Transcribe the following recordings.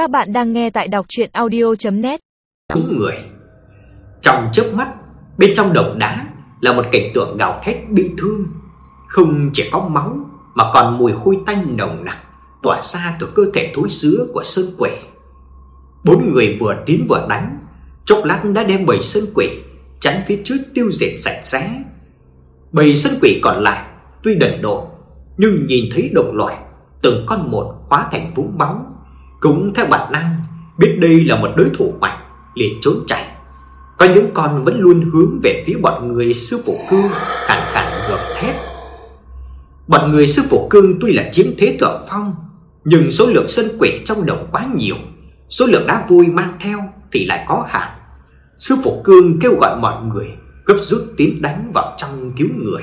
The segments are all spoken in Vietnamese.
Các bạn đang nghe tại đọc audio net. Cứu người Trong chớp mắt, Bên trong động đá Là một cảnh tượng gào thét bi thương. Không chỉ có máu, Mà còn mùi hôi tanh nồng nặc, Tỏa ra từ cơ thể thối rữa của sơn quỷ. Bốn người vừa tiến vừa đánh, Chốc lát đã đem bầy sơn quỷ Chắn phía trước tiêu diệt sạch sẽ. Bầy sơn quỷ còn lại Tuy đần độn, Nhưng nhìn thấy đồng loại, Từng con một hóa thành vũng máu cũng theo bản năng biết đây là một đối thủ mạnh, liền trốn chạy. Có những con vẫn luôn hướng về phía bọn người sư phụ cương, khàn khàn gầm thét. Bọn người sư phụ cương tuy là chiếm thế thượng phong, nhưng số lượng sơn quỷ trong đồng quá nhiều, số lượng đá vui mang theo thì lại có hạn. Sư phụ cương kêu gọi mọi người gấp rút tiến đánh vào trong cứu người.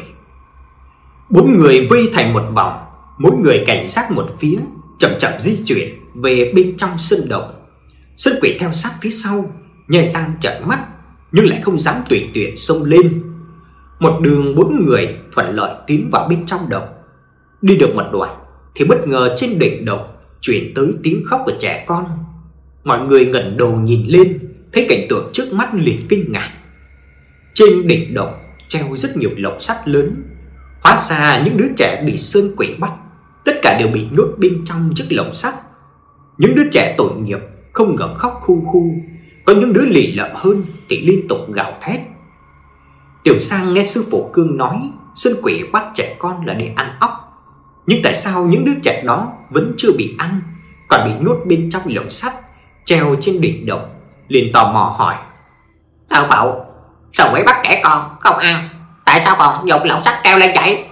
Bốn người vây thành một vòng, mỗi người cảnh giác một phía, chậm chậm di chuyển về bên trong sân động. Sơn quỷ theo sát phía sau, nhè răng trợn mắt nhưng lại không dám tùy tiện xông lên. Một đường bốn người thuận lợi tiến vào bên trong động. Đi được một đoạn thì bất ngờ trên đỉnh động truyền tới tiếng khóc của trẻ con. Mọi người ngẩng đầu nhìn lên, thấy cảnh tượng trước mắt liền kinh ngạc. Trên đỉnh động treo rất nhiều lồng sắt lớn, hóa ra những đứa trẻ bị sơn quỷ bắt, đều bị nhốt bên trong chiếc lồng sắt. Những đứa trẻ tội nghiệp không ngừng khóc khu khu, có những đứa lì lợm hơn thì liên tục gào thét. Tiểu Sang nghe sư phụ Cương nói, Xuân Quỷ bắt trẻ con là để ăn ốc. Nhưng tại sao những đứa trẻ đó vẫn chưa bị ăn, còn bị nhốt bên trong lồng sắt treo trên đỉnh động, liền tò mò hỏi: "Sao cậu, sao quỷ bắt trẻ con không ăn, tại sao còn dùng lồng sắt treo lên vậy?"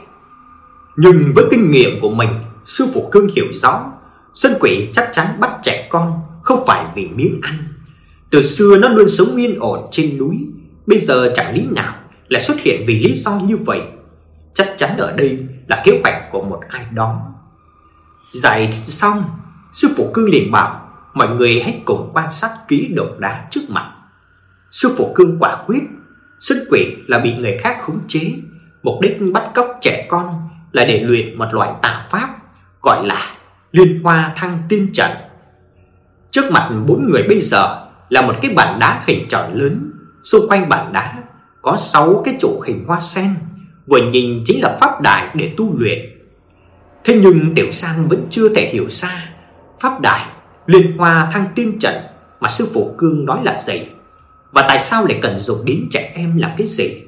Nhưng với kinh nghiệm của mình, sư phụ Cương hiểu rõ Sân quỷ chắc chắn bắt trẻ con không phải vì miếng ăn. Từ xưa nó luôn sống yên ổn trên núi, bây giờ chẳng lý nào lại xuất hiện vì lý do như vậy. Chắc chắn ở đây là kế hoạch của một ai đó. Giải thích xong, sư phụ cương liền bảo mọi người hãy cùng quan sát kỹ động đá trước mặt. Sư phụ cương quả quyết, sơn quỷ là bị người khác khống chế, mục đích bắt cóc trẻ con là để luyện một loại tà pháp gọi là Liên Hoa Thăng Tiên Trận. Trước mặt bốn người bây giờ là một cái bàn đá hình tròn lớn, xung quanh bàn đá có sáu cái trụ hình hoa sen, vừa nhìn chính là pháp đài để tu luyện. Thế nhưng Tiểu Sang vẫn chưa thể hiểu ra pháp đài Liên Hoa Thăng Tiên Trận mà sư phụ Cương nói là gì và tại sao lại cần dùng đến trẻ em làm cái gì.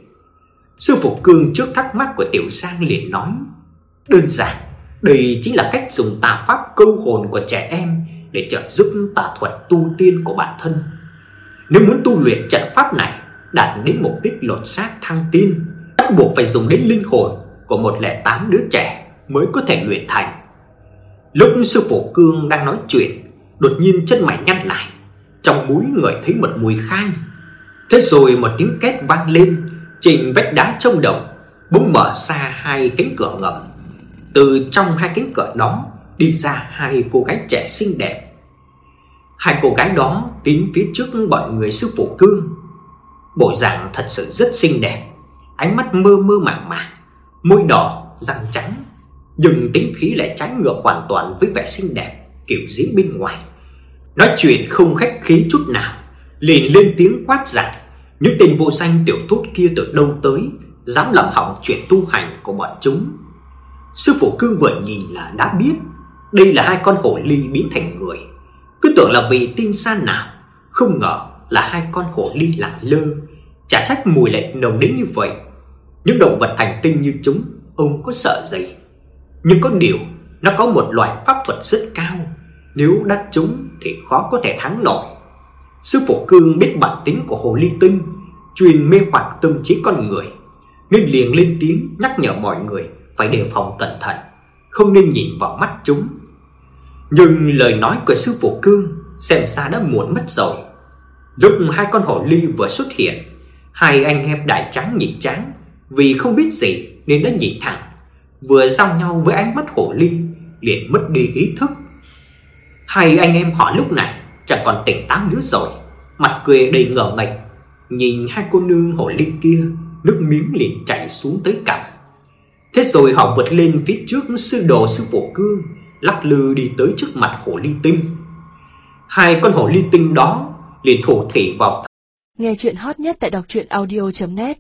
Sư phụ Cương trước thắc mắc của Tiểu Sang liền nói: "Đơn giản đây chính là cách dùng tà pháp câu hồn của trẻ em để trợ giúp tà thuật tu tiên của bản thân. Nếu muốn tu luyện trận pháp này đạt đến mục đích lột xác thăng tiên, bắt buộc phải dùng đến linh hồn của 108 đứa trẻ mới có thể luyện thành. Lúc sư phụ Cương đang nói chuyện, đột nhiên chân mày nhăn lại, trong mũi người thấy một mùi khai. Thế rồi một tiếng két vang lên, trên vách đá trong động bỗng mở ra hai cánh cửa ngầm từ trong hai cánh cửa đó đi ra hai cô gái trẻ xinh đẹp. Hai cô gái đó tiến phía trước bọn người sư phụ Cương. Bộ dạng thật sự rất xinh đẹp, ánh mắt mơ mơ màng màng, môi đỏ, răng trắng, nhưng tính khí lại trái ngược hoàn toàn với vẻ xinh đẹp kiểu diễn bên ngoài. Nói chuyện không khách khí chút nào, liền lên tiếng quát rằng những tên vô danh tiểu tốt kia từ đâu tới, dám làm hỏng chuyện tu hành của bọn chúng. Sư phụ Cương vừa nhìn là đã biết đây là hai con hổ ly biến thành người. Cứ tưởng là vì tinh san nào, không ngờ là hai con hổ ly lẳng lơ, chả trách mùi lại nồng đến như vậy. Những động vật thành tinh như chúng, ông có sợ gì? Nhưng có điều, nó có một loại pháp thuật rất cao, nếu đắc chúng thì khó có thể thắng nổi. Sư phụ Cương biết bản tính của hồ ly tinh, truyền mê hoặc tâm trí con người, nên liền lên tiếng nhắc nhở mọi người phải đề phòng cẩn thận, không nên nhìn vào mắt chúng. Nhưng lời nói của sư phụ Cương xem ra đã muộn mất rồi. Lúc hai con hổ ly vừa xuất hiện, hai anh em đại trắng nhìn trắng, vì không biết gì nên đã nhìn thẳng, vừa giao nhau với ánh mắt hổ ly, liền mất đi ý thức. Hai anh em họ lúc này chẳng còn tỉnh táo nữa rồi, mặt cười đầy ngờ nghệch, nhìn hai cô nương hổ ly kia, nước miếng liền chảy xuống tới cằm. Thế rồi họ vượt lên phía trước sư đồ sư phụ cương, lắc lư đi tới trước mặt hồ ly tinh. Hai con hồ ly tinh đó liền thủ thể vào Nghe chuyện hot nhất tại đọc truyện audio.net